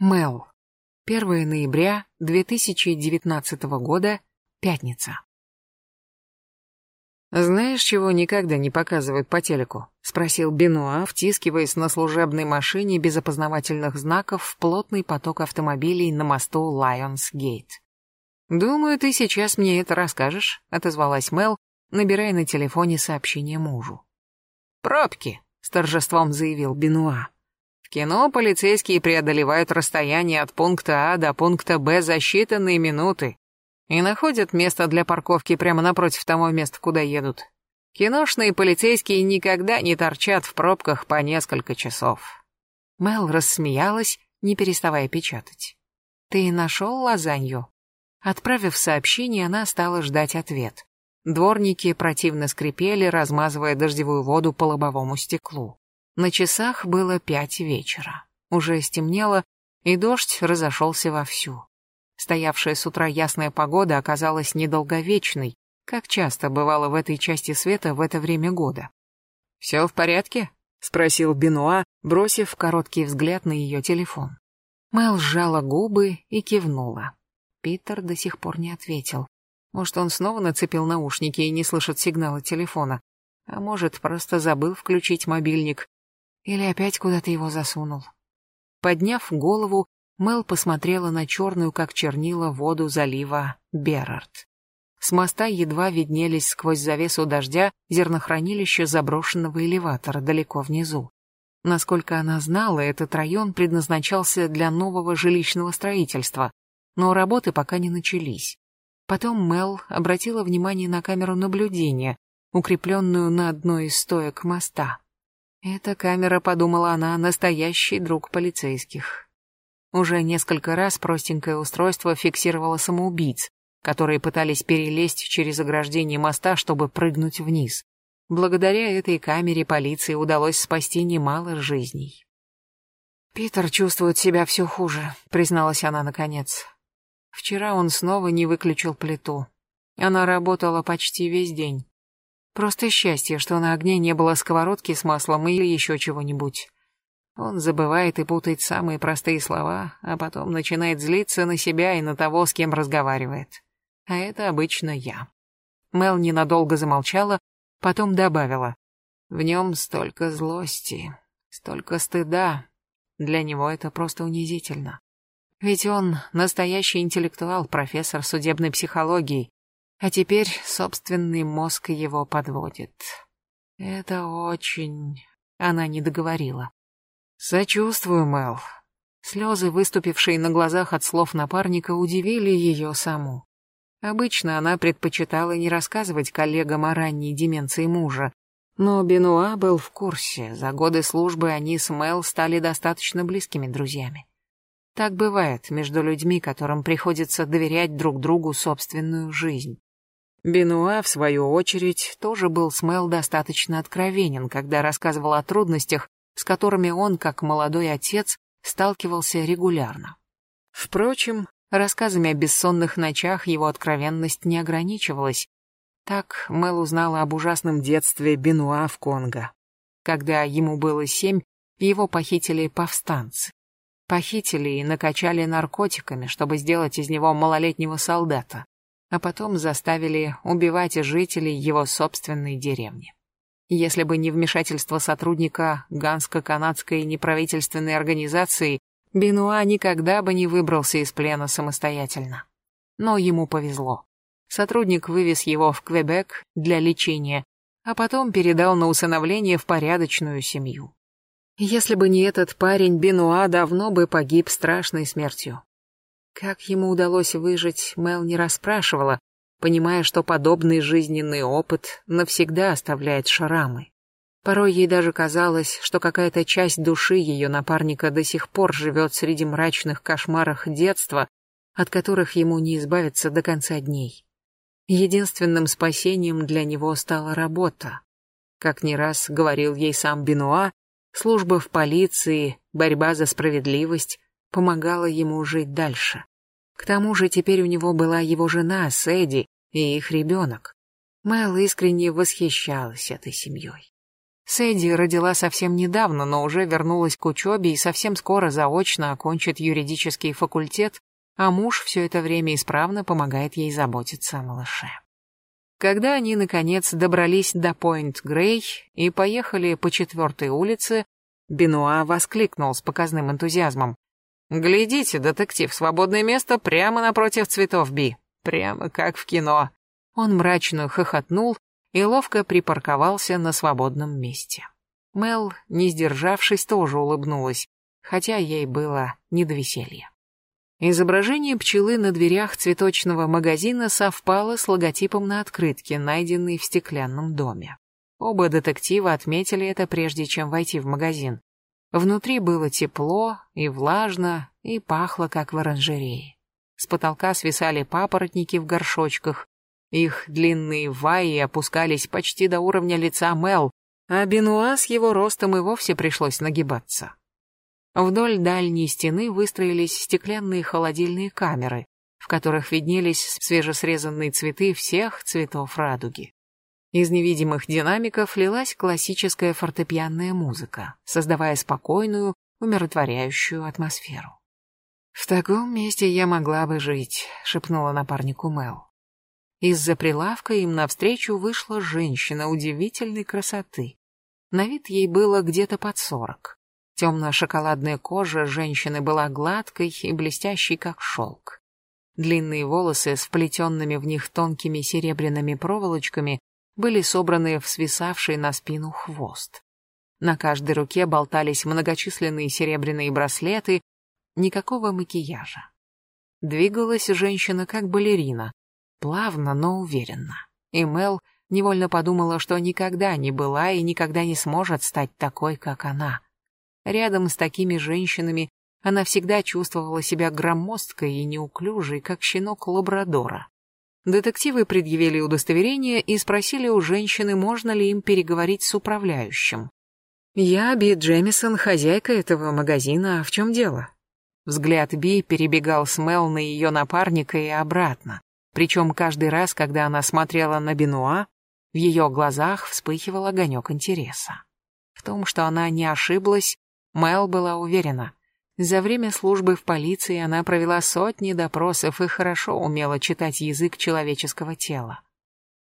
Мел. 1 ноября 2019 года. Пятница. «Знаешь, чего никогда не показывают по телеку?» — спросил Бенуа, втискиваясь на служебной машине без опознавательных знаков в плотный поток автомобилей на мосту Лайонс-Гейт. «Думаю, ты сейчас мне это расскажешь», — отозвалась Мел, набирая на телефоне сообщение мужу. «Пробки», — с торжеством заявил Бенуа кино полицейские преодолевают расстояние от пункта А до пункта Б за считанные минуты и находят место для парковки прямо напротив того места, куда едут. Киношные полицейские никогда не торчат в пробках по несколько часов. Мел рассмеялась, не переставая печатать. «Ты нашел лазанью?» Отправив сообщение, она стала ждать ответ. Дворники противно скрипели, размазывая дождевую воду по лобовому стеклу. На часах было пять вечера. Уже стемнело, и дождь разошелся вовсю. Стоявшая с утра ясная погода оказалась недолговечной, как часто бывало в этой части света в это время года. «Все в порядке?» — спросил Бенуа, бросив короткий взгляд на ее телефон. Мэл сжала губы и кивнула. Питер до сих пор не ответил. Может, он снова нацепил наушники и не слышит сигнала телефона. А может, просто забыл включить мобильник или опять куда-то его засунул. Подняв голову, Мел посмотрела на черную, как чернила, воду залива Берард. С моста едва виднелись сквозь завесу дождя зернохранилища заброшенного элеватора далеко внизу. Насколько она знала, этот район предназначался для нового жилищного строительства, но работы пока не начались. Потом Мел обратила внимание на камеру наблюдения, укрепленную на одной из стоек моста. Эта камера, подумала она, настоящий друг полицейских. Уже несколько раз простенькое устройство фиксировало самоубийц, которые пытались перелезть через ограждение моста, чтобы прыгнуть вниз. Благодаря этой камере полиции удалось спасти немало жизней. «Питер чувствует себя все хуже», — призналась она наконец. Вчера он снова не выключил плиту. Она работала почти весь день. Просто счастье, что на огне не было сковородки с маслом или еще чего-нибудь. Он забывает и путает самые простые слова, а потом начинает злиться на себя и на того, с кем разговаривает. А это обычно я. Мел ненадолго замолчала, потом добавила. В нем столько злости, столько стыда. Для него это просто унизительно. Ведь он настоящий интеллектуал, профессор судебной психологии, а теперь собственный мозг его подводит. Это очень... Она не договорила. Сочувствую, Мел. Слезы, выступившие на глазах от слов напарника, удивили ее саму. Обычно она предпочитала не рассказывать коллегам о ранней деменции мужа, но Бенуа был в курсе, за годы службы они с Мел стали достаточно близкими друзьями. Так бывает между людьми, которым приходится доверять друг другу собственную жизнь. Бенуа, в свою очередь, тоже был с Мел достаточно откровенен, когда рассказывал о трудностях, с которыми он, как молодой отец, сталкивался регулярно. Впрочем, рассказами о бессонных ночах его откровенность не ограничивалась. Так Мел узнала об ужасном детстве Бенуа в Конго. Когда ему было семь, его похитили повстанцы. Похитили и накачали наркотиками, чтобы сделать из него малолетнего солдата а потом заставили убивать жителей его собственной деревни. Если бы не вмешательство сотрудника ганско-канадской неправительственной организации, Бенуа никогда бы не выбрался из плена самостоятельно. Но ему повезло. Сотрудник вывез его в Квебек для лечения, а потом передал на усыновление в порядочную семью. Если бы не этот парень, Бенуа давно бы погиб страшной смертью. Как ему удалось выжить, Мел не расспрашивала, понимая, что подобный жизненный опыт навсегда оставляет шрамы. Порой ей даже казалось, что какая-то часть души ее напарника до сих пор живет среди мрачных кошмаров детства, от которых ему не избавиться до конца дней. Единственным спасением для него стала работа. Как не раз говорил ей сам Бенуа, служба в полиции, борьба за справедливость помогала ему жить дальше. К тому же теперь у него была его жена Сэдди и их ребенок. Мэл искренне восхищалась этой семьей. Сэдди родила совсем недавно, но уже вернулась к учебе и совсем скоро заочно окончит юридический факультет, а муж все это время исправно помогает ей заботиться о малыше. Когда они, наконец, добрались до Пойнт-Грей и поехали по четвертой улице, Бенуа воскликнул с показным энтузиазмом. «Глядите, детектив, свободное место прямо напротив цветов Би. Прямо как в кино». Он мрачно хохотнул и ловко припарковался на свободном месте. Мел, не сдержавшись, тоже улыбнулась, хотя ей было не до веселья. Изображение пчелы на дверях цветочного магазина совпало с логотипом на открытке, найденной в стеклянном доме. Оба детектива отметили это прежде чем войти в магазин. Внутри было тепло и влажно, и пахло, как в оранжерее. С потолка свисали папоротники в горшочках, их длинные ваи опускались почти до уровня лица Мел, а Бенуа с его ростом и вовсе пришлось нагибаться. Вдоль дальней стены выстроились стеклянные холодильные камеры, в которых виднелись свежесрезанные цветы всех цветов радуги. Из невидимых динамиков лилась классическая фортепианная музыка, создавая спокойную, умиротворяющую атмосферу. «В таком месте я могла бы жить», — шепнула напарнику Мел. Из-за прилавка им навстречу вышла женщина удивительной красоты. На вид ей было где-то под сорок. Темно-шоколадная кожа женщины была гладкой и блестящей, как шелк. Длинные волосы с вплетенными в них тонкими серебряными проволочками были собраны в свисавший на спину хвост. На каждой руке болтались многочисленные серебряные браслеты, никакого макияжа. Двигалась женщина как балерина, Плавно, но уверенно. И Мел невольно подумала, что никогда не была и никогда не сможет стать такой, как она. Рядом с такими женщинами она всегда чувствовала себя громоздкой и неуклюжей, как щенок лабрадора. Детективы предъявили удостоверение и спросили у женщины, можно ли им переговорить с управляющим. «Я Би Джемисон, хозяйка этого магазина, а в чем дело?» Взгляд Би перебегал с Мел на ее напарника и обратно. Причем каждый раз, когда она смотрела на Бенуа, в ее глазах вспыхивал огонек интереса. В том, что она не ошиблась, Мэл была уверена. За время службы в полиции она провела сотни допросов и хорошо умела читать язык человеческого тела.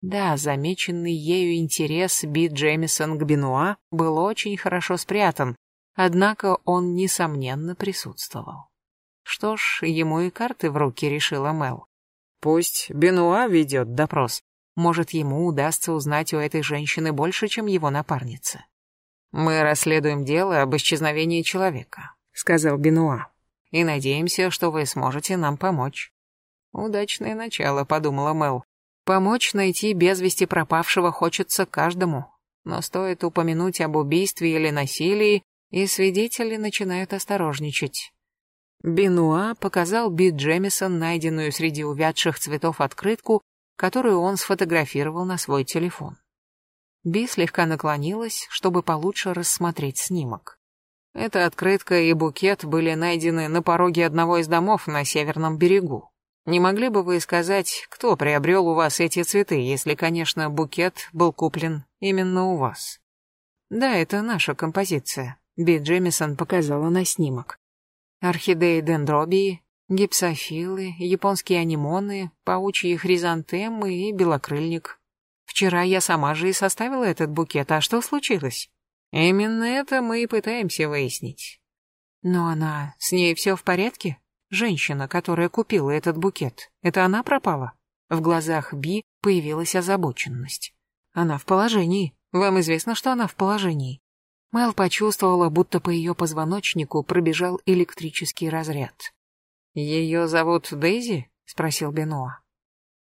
Да, замеченный ею интерес Би Джемисон к Бенуа был очень хорошо спрятан, однако он, несомненно, присутствовал. Что ж, ему и карты в руки решила Мэл. Пусть Бенуа ведет допрос. Может, ему удастся узнать у этой женщины больше, чем его напарница. «Мы расследуем дело об исчезновении человека», — сказал Бенуа. «И надеемся, что вы сможете нам помочь». «Удачное начало», — подумала Мэл. «Помочь найти без вести пропавшего хочется каждому, но стоит упомянуть об убийстве или насилии, и свидетели начинают осторожничать. Бенуа показал Би Джемисон найденную среди увядших цветов открытку, которую он сфотографировал на свой телефон. Би слегка наклонилась, чтобы получше рассмотреть снимок. Эта открытка и букет были найдены на пороге одного из домов на северном берегу. Не могли бы вы сказать, кто приобрел у вас эти цветы, если, конечно, букет был куплен именно у вас? Да, это наша композиция. Би Джемисон показала на снимок орхидеи дендробии, гипсофилы, японские анимоны, паучьи хризантемы и белокрыльник. Вчера я сама же и составила этот букет, а что случилось? Именно это мы и пытаемся выяснить. Но она... С ней все в порядке? Женщина, которая купила этот букет, это она пропала? В глазах Би появилась озабоченность. Она в положении. Вам известно, что она в положении. Мэл почувствовала, будто по ее позвоночнику пробежал электрический разряд. «Ее зовут Дейзи?» — спросил Бенуа.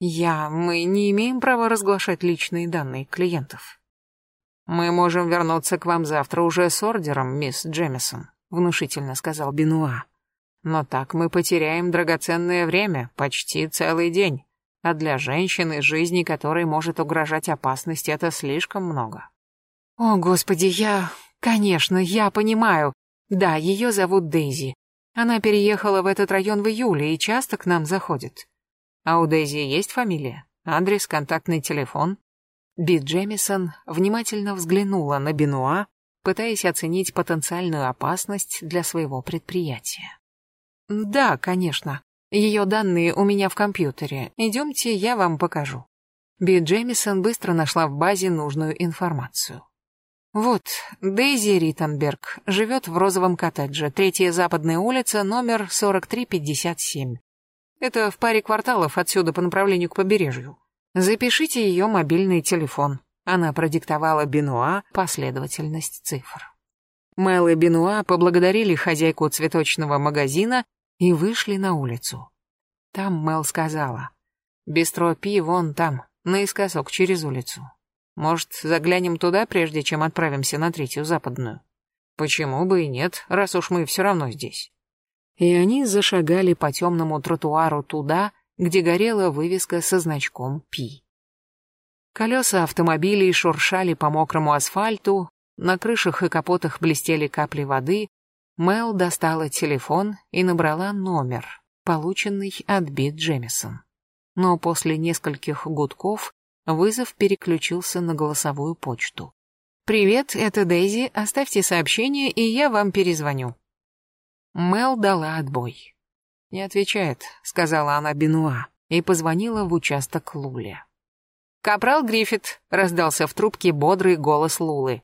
«Я... Мы не имеем права разглашать личные данные клиентов». «Мы можем вернуться к вам завтра уже с ордером, мисс Джемисон», — внушительно сказал Бенуа. «Но так мы потеряем драгоценное время, почти целый день, а для женщины, жизни которой может угрожать опасность, это слишком много». «О, Господи, я... Конечно, я понимаю. Да, ее зовут Дейзи. Она переехала в этот район в июле и часто к нам заходит. А у Дейзи есть фамилия? Адрес, контактный телефон?» Би Джемисон внимательно взглянула на Бенуа, пытаясь оценить потенциальную опасность для своего предприятия. «Да, конечно. Ее данные у меня в компьютере. Идемте, я вам покажу». Би Джемисон быстро нашла в базе нужную информацию. Вот, Дейзи Риттенберг живет в розовом коттедже, третья западная улица, номер 4357. Это в паре кварталов отсюда по направлению к побережью. Запишите ее мобильный телефон. Она продиктовала Бенуа последовательность цифр. Мэл и Бенуа поблагодарили хозяйку цветочного магазина и вышли на улицу. Там Мэл сказала, «Бистро Пи вон там, наискосок через улицу. Может, заглянем туда, прежде чем отправимся на третью западную? Почему бы и нет, раз уж мы все равно здесь. И они зашагали по темному тротуару туда, где горела вывеска со значком «Пи». Колеса автомобилей шуршали по мокрому асфальту, на крышах и капотах блестели капли воды. Мел достала телефон и набрала номер, полученный от Бит Джемисон. Но после нескольких гудков Вызов переключился на голосовую почту. «Привет, это Дейзи. Оставьте сообщение, и я вам перезвоню». Мел дала отбой. «Не отвечает», — сказала она Бенуа, и позвонила в участок Луле. «Капрал Гриффит», — раздался в трубке бодрый голос Лулы.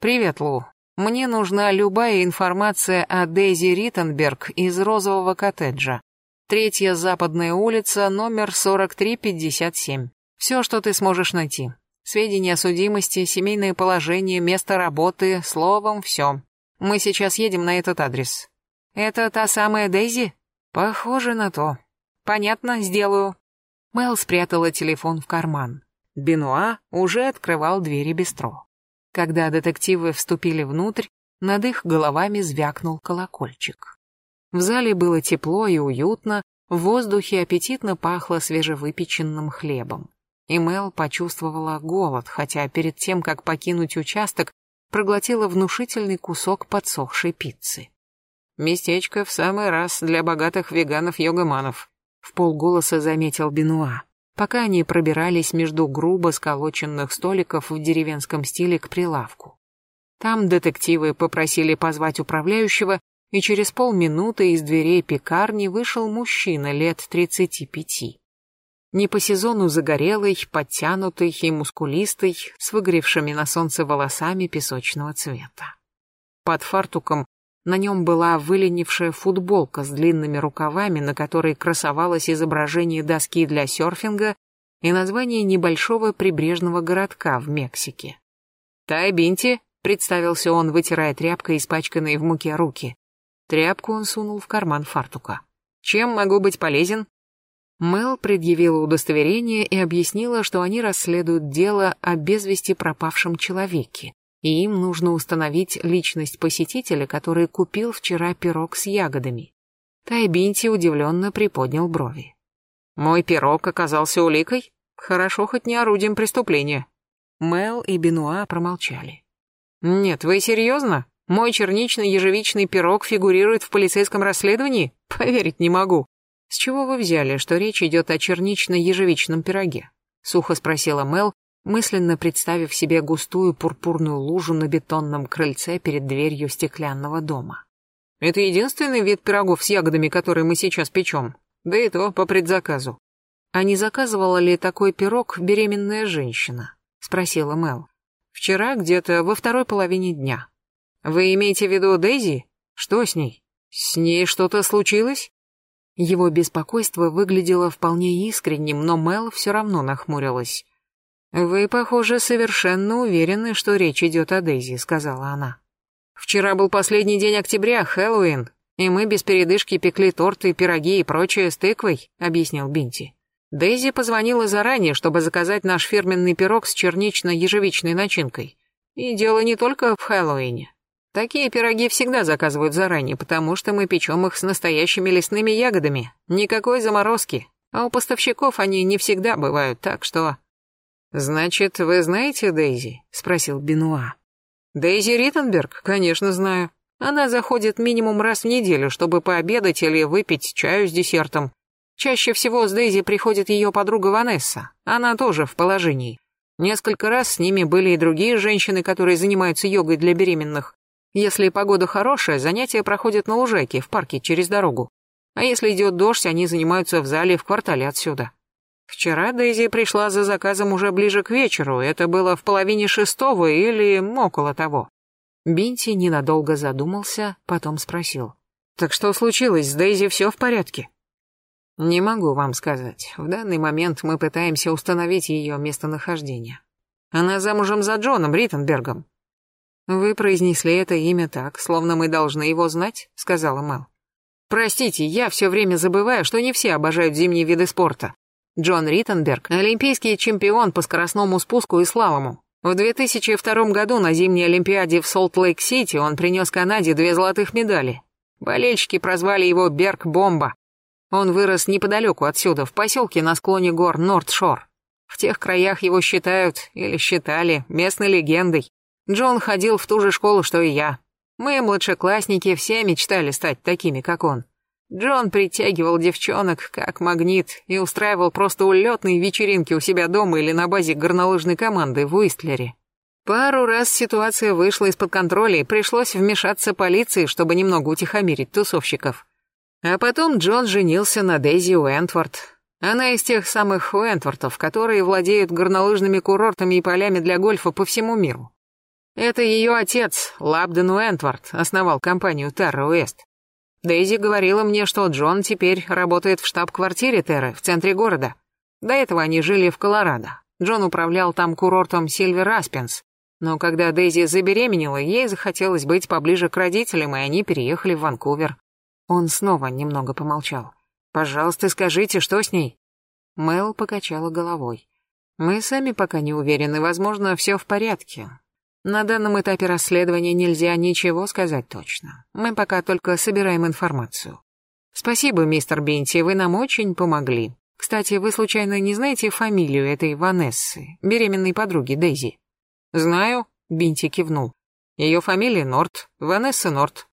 «Привет, Лу. Мне нужна любая информация о Дейзи Риттенберг из розового коттеджа. Третья западная улица, номер 4357. Все, что ты сможешь найти. Сведения о судимости, семейное положение, место работы, словом, все. Мы сейчас едем на этот адрес. Это та самая Дейзи? Похоже на то. Понятно, сделаю. Мэл спрятала телефон в карман. Бенуа уже открывал двери бистро. Когда детективы вступили внутрь, над их головами звякнул колокольчик. В зале было тепло и уютно, в воздухе аппетитно пахло свежевыпеченным хлебом и Мел почувствовала голод, хотя перед тем, как покинуть участок, проглотила внушительный кусок подсохшей пиццы. «Местечко в самый раз для богатых веганов-йогаманов», — в полголоса заметил Бенуа, пока они пробирались между грубо сколоченных столиков в деревенском стиле к прилавку. Там детективы попросили позвать управляющего, и через полминуты из дверей пекарни вышел мужчина лет тридцати пяти не по сезону загорелый, подтянутый и мускулистый, с выгоревшими на солнце волосами песочного цвета. Под фартуком на нем была выленившая футболка с длинными рукавами, на которой красовалось изображение доски для серфинга и название небольшого прибрежного городка в Мексике. «Тайбинти», — представился он, вытирая тряпкой испачканные в муке руки. Тряпку он сунул в карман фартука. «Чем могу быть полезен?» Мел предъявила удостоверение и объяснила, что они расследуют дело о без пропавшем человеке, и им нужно установить личность посетителя, который купил вчера пирог с ягодами. Тайбинти удивленно приподнял брови. «Мой пирог оказался уликой? Хорошо, хоть не орудием преступления». Мел и Бенуа промолчали. «Нет, вы серьезно? Мой чернично-ежевичный пирог фигурирует в полицейском расследовании? Поверить не могу». «С чего вы взяли, что речь идет о чернично-ежевичном пироге?» — сухо спросила Мел, мысленно представив себе густую пурпурную лужу на бетонном крыльце перед дверью стеклянного дома. «Это единственный вид пирогов с ягодами, который мы сейчас печем, да и то по предзаказу». «А не заказывала ли такой пирог беременная женщина?» — спросила Мел. «Вчера где-то во второй половине дня». «Вы имеете в виду Дейзи? Что с ней? С ней что-то случилось?» Его беспокойство выглядело вполне искренним, но Мел все равно нахмурилась. «Вы, похоже, совершенно уверены, что речь идет о Дейзи», — сказала она. «Вчера был последний день октября, Хэллоуин, и мы без передышки пекли торты, пироги и прочее с тыквой», — объяснил Бинти. Дейзи позвонила заранее, чтобы заказать наш фирменный пирог с чернично-ежевичной начинкой. И дело не только в Хэллоуине. Такие пироги всегда заказывают заранее, потому что мы печем их с настоящими лесными ягодами. Никакой заморозки. А у поставщиков они не всегда бывают, так что... «Значит, вы знаете Дейзи?» — спросил Бенуа. «Дейзи Риттенберг? Конечно, знаю. Она заходит минимум раз в неделю, чтобы пообедать или выпить чаю с десертом. Чаще всего с Дейзи приходит ее подруга Ванесса. Она тоже в положении. Несколько раз с ними были и другие женщины, которые занимаются йогой для беременных. Если погода хорошая, занятия проходят на лужайке в парке через дорогу. А если идет дождь, они занимаются в зале в квартале отсюда. Вчера Дейзи пришла за заказом уже ближе к вечеру, это было в половине шестого или около того. Бинти ненадолго задумался, потом спросил. «Так что случилось, с Дейзи все в порядке?» «Не могу вам сказать. В данный момент мы пытаемся установить ее местонахождение. Она замужем за Джоном Риттенбергом». «Вы произнесли это имя так, словно мы должны его знать», — сказала Мэл. «Простите, я все время забываю, что не все обожают зимние виды спорта. Джон Риттенберг – олимпийский чемпион по скоростному спуску и слалому. В 2002 году на зимней Олимпиаде в Солт-Лейк-Сити он принес Канаде две золотых медали. Болельщики прозвали его Берг-бомба. Он вырос неподалеку отсюда, в поселке на склоне гор Норд-Шор. В тех краях его считают, или считали, местной легендой. Джон ходил в ту же школу, что и я. Мы, младшеклассники, все мечтали стать такими, как он. Джон притягивал девчонок как магнит и устраивал просто улетные вечеринки у себя дома или на базе горнолыжной команды в Уистлере. Пару раз ситуация вышла из-под контроля и пришлось вмешаться полиции, чтобы немного утихомирить тусовщиков. А потом Джон женился на Дейзи Уэнтворд. Она из тех самых Уэнтвортов, которые владеют горнолыжными курортами и полями для гольфа по всему миру. Это ее отец, Лабден Уэнтворт, основал компанию Терра Уэст. Дейзи говорила мне, что Джон теперь работает в штаб-квартире Терры в центре города. До этого они жили в Колорадо. Джон управлял там курортом Сильвер Аспенс. Но когда Дейзи забеременела, ей захотелось быть поближе к родителям, и они переехали в Ванкувер. Он снова немного помолчал. «Пожалуйста, скажите, что с ней?» Мэл покачала головой. «Мы сами пока не уверены, возможно, все в порядке. На данном этапе расследования нельзя ничего сказать точно. Мы пока только собираем информацию. Спасибо, мистер Бинти, вы нам очень помогли. Кстати, вы случайно не знаете фамилию этой Ванессы, беременной подруги Дейзи? Знаю, Бинти кивнул. Ее фамилия Норт, Ванесса Норт.